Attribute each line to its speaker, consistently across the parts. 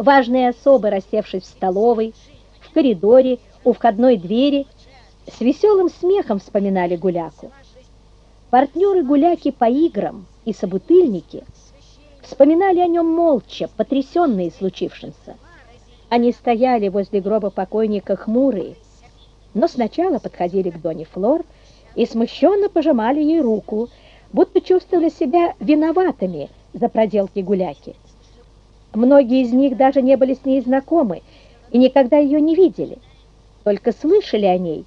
Speaker 1: Важные особы, рассевшись в столовой, в коридоре, у входной двери, с веселым смехом вспоминали Гуляку. Партнеры Гуляки по играм и собутыльники вспоминали о нем молча, потрясенные случившимся. Они стояли возле гроба покойника хмурые, но сначала подходили к Доне Флор и смущенно пожимали ей руку, будто чувствовали себя виноватыми за проделки гуляки. Многие из них даже не были с ней знакомы и никогда ее не видели, только слышали о ней,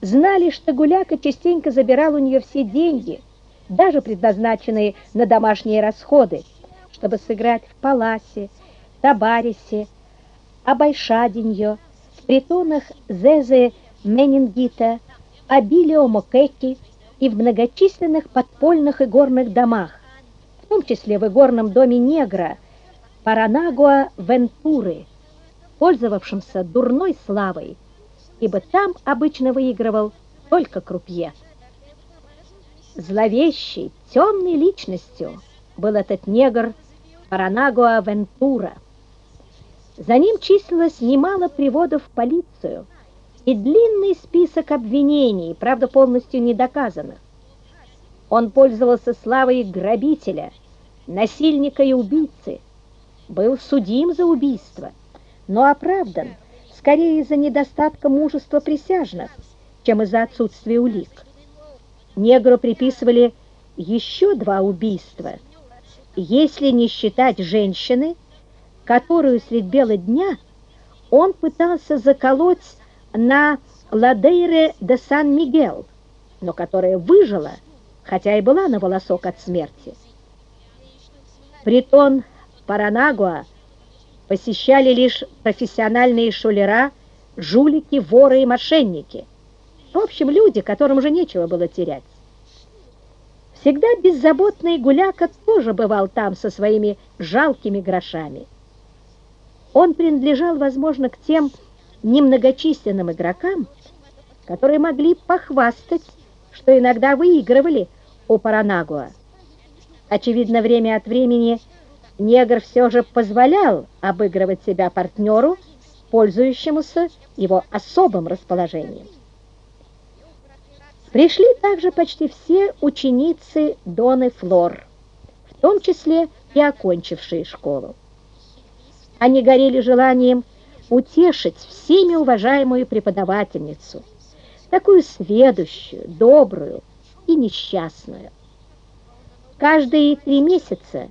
Speaker 1: знали, что гуляка частенько забирал у нее все деньги, даже предназначенные на домашние расходы, чтобы сыграть в Паласе, Табарисе, Абайшадиньо, в притонах Зезе Менингита, Абилио Мокеки и в многочисленных подпольных и горных домах, в том числе в игорном доме негра Паранагуа Вентуры, пользовавшемся дурной славой, ибо там обычно выигрывал только крупье. Зловещей, темной личностью был этот негр Паранагуа Вентура. За ним числилось немало приводов в полицию и длинный список обвинений, правда, полностью недоказанных. Он пользовался славой грабителя, насильника и убийцы, был судим за убийство, но оправдан скорее из-за недостатка мужества присяжных, чем из-за отсутствия улик. Негру приписывали еще два убийства, если не считать женщины, которую средь бела дня он пытался заколоть на Ладейре де Сан-Мигел, но которая выжила, хотя и была на волосок от смерти. Притон Паранагуа посещали лишь профессиональные шулера, жулики, воры и мошенники. В общем, люди, которым уже нечего было терять. Всегда беззаботный Гуляка тоже бывал там со своими жалкими грошами. Он принадлежал, возможно, к тем немногочисленным игрокам, которые могли похвастать, что иногда выигрывали у Паранагуа. Очевидно, время от времени негр все же позволял обыгрывать себя партнеру, пользующемуся его особым расположением. Пришли также почти все ученицы Доны Флор, в том числе и окончившие школу. Они горели желанием утешить всеми уважаемую преподавательницу, такую сведущую, добрую и несчастную. Каждые три месяца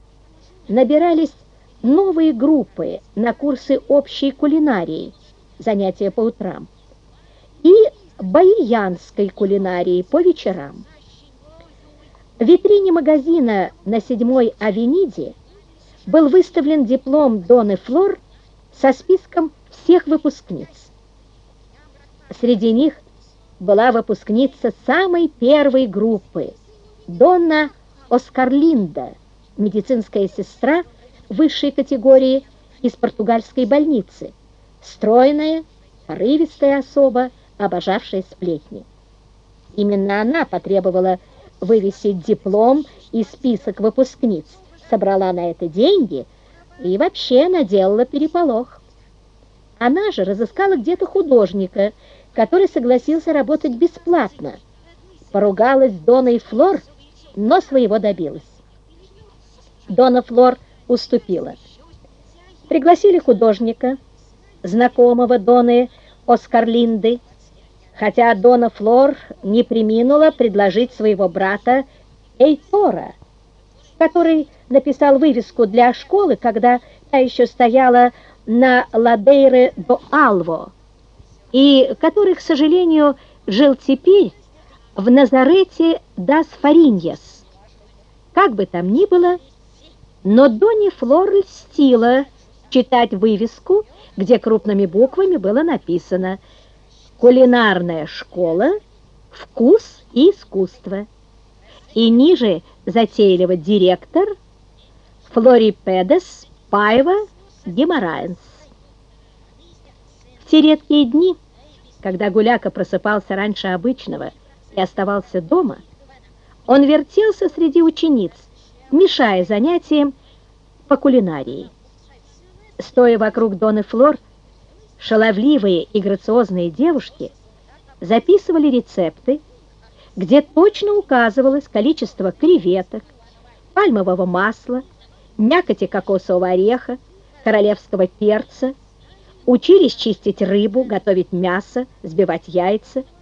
Speaker 1: набирались новые группы на курсы общей кулинарии, занятия по утрам, и баиянской кулинарии по вечерам. В витрине магазина на седьмой авениде был выставлен диплом Доны Флор со списком всех выпускниц. Среди них была выпускница самой первой группы, Донна Оскарлинда, медицинская сестра высшей категории из португальской больницы, стройная, порывистая особа, обожавшая сплетни. Именно она потребовала вывесить диплом и список выпускниц, собрала на это деньги и вообще наделала переполох. Она же разыскала где-то художника, который согласился работать бесплатно. Поругалась с Доной Флор, но своего добилась. Дона Флор уступила. Пригласили художника, знакомого Доны Оскарлинды, хотя Дона Флор не приминула предложить своего брата Эйтора, который написал вывеску для школы, когда та еще стояла на Ладейре до Алво, и который, к сожалению, жил теперь в Назарете дас Фариньяс. Как бы там ни было, но Донни Флор льстила читать вывеску, где крупными буквами было написано «Кулинарная школа. Вкус и искусство». И ниже затейливо директор Флорипедес Паева Геморраенс. В те редкие дни, когда Гуляка просыпался раньше обычного и оставался дома, он вертелся среди учениц, мешая занятиям по кулинарии. Стоя вокруг Доны Флор, шаловливые и грациозные девушки записывали рецепты, где точно указывалось количество креветок, пальмового масла, мякоти кокосового ореха, королевского перца, учились чистить рыбу, готовить мясо, сбивать яйца –